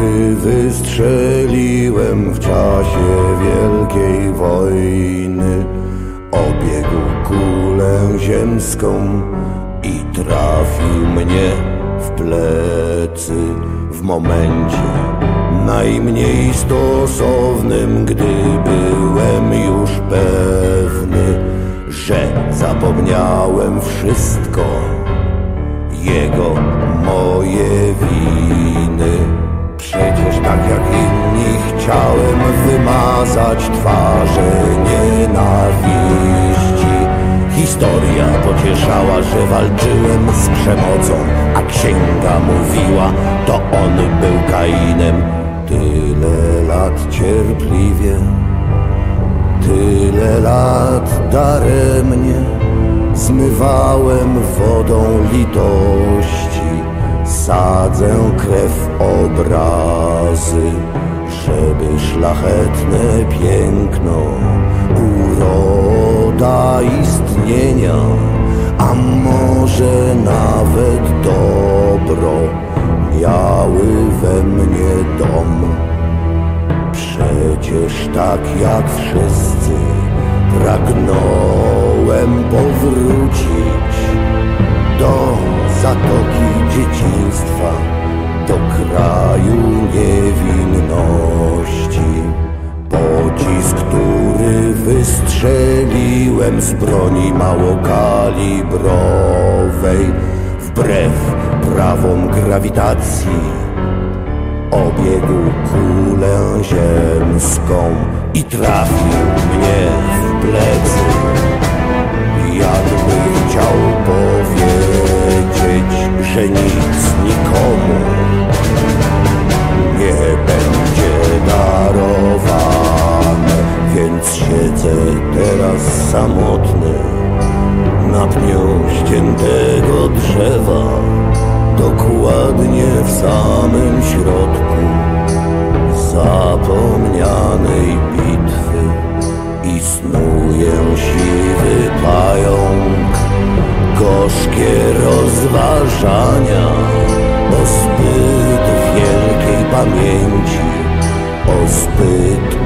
Który wystrzeliłem w czasie Wielkiej Wojny, obiegł kulę ziemską i trafił mnie w plecy w momencie najmniej stosownym, gdy byłem już pewny, że zapomniałem wszystko chciałem wymazać twarze nienawiści. Historia pocieszała, że walczyłem z przemocą, a księga mówiła, to on był Kainem. Tyle lat cierpliwie, tyle lat daremnie zmywałem wodą litości, sadzę krew obrazy, żeby szlachetne piękno, uroda istnienia, a może nawet dobro miały we mnie dom. Przecież tak jak wszyscy pragnąłem powrócić do zatoki dzieciństwa, do kraju niewinności. Pocisk, który wystrzeliłem z broni małokalibrowej, wbrew prawom grawitacji obiegł kulę ziemską i trafił mnie w plecy. Jakby chciał powiedzieć, że nic nikomu samym środku zapomnianej bitwy i snuje siwy pająk, gorzkie rozważania o zbyt wielkiej pamięci, o zbyt